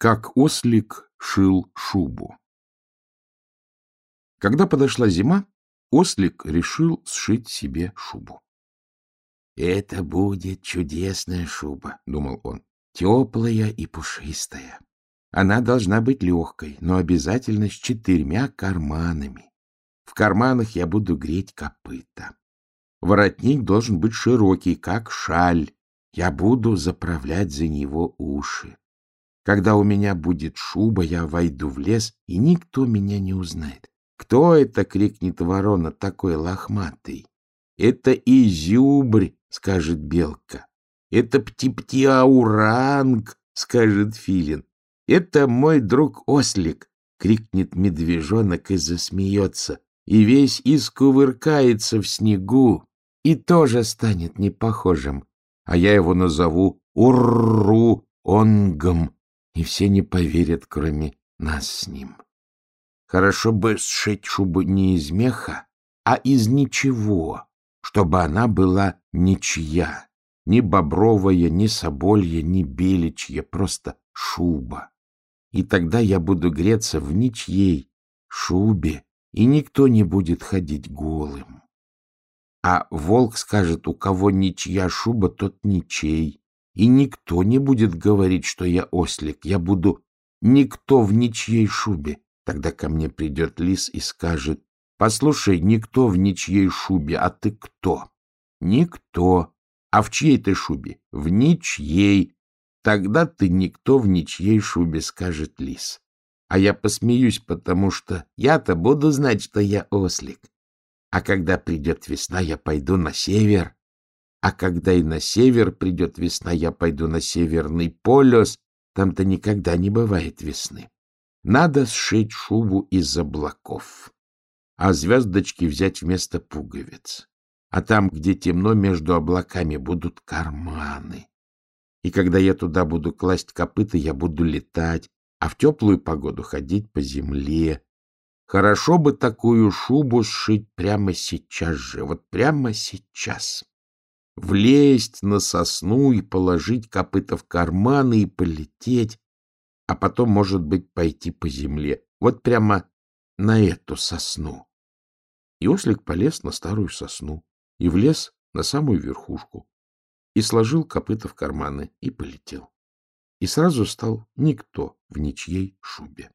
Как ослик шил шубу. Когда подошла зима, ослик решил сшить себе шубу. — Это будет чудесная шуба, — думал он, — теплая и пушистая. Она должна быть легкой, но обязательно с четырьмя карманами. В карманах я буду греть копыта. Воротник должен быть широкий, как шаль. Я буду заправлять за него уши. Когда у меня будет шуба, я войду в лес, и никто меня не узнает. «Кто это?» — крикнет ворона, такой лохматый. «Это изюбрь!» — скажет белка. «Это птиптиауранг!» — скажет филин. «Это мой друг ослик!» — крикнет медвежонок и засмеется, и весь искувыркается в снегу, и тоже станет непохожим. А я его назову Урру-Онгом, и все не поверят, кроме нас с ним. Хорошо бы сшить шубу не из меха, а из ничего, чтобы она была ничья, ни бобровая, ни соболья, ни беличья, просто шуба. И тогда я буду греться в ничьей шубе, и никто не будет ходить голым. А волк скажет, у кого ничья шуба, тот ничей. И никто не будет говорить, что я ослик. Я буду никто в ничьей шубе. Тогда ко мне придет лис и скажет, «Послушай, никто в ничьей шубе, а ты кто?» «Никто. А в чьей ты шубе?» «В ничьей. Тогда ты никто в ничьей шубе», — скажет лис. А я посмеюсь, потому что я-то буду знать, что я ослик. А когда придет весна, я пойду на север, а когда и на север придет весна, я пойду на северный полюс. Там-то никогда не бывает весны. Надо сшить шубу из облаков, а звездочки взять вместо пуговиц. А там, где темно, между облаками будут карманы. И когда я туда буду класть копыта, я буду летать, а в теплую погоду ходить по земле. Хорошо бы такую шубу сшить прямо сейчас же, вот прямо сейчас влезть на сосну и положить копыта в карманы и полететь, а потом, может быть, пойти по земле. Вот прямо на эту сосну. И ослик полез на старую сосну и влез на самую верхушку и сложил копыта в карманы и полетел. И сразу стал никто в ничьей шубе.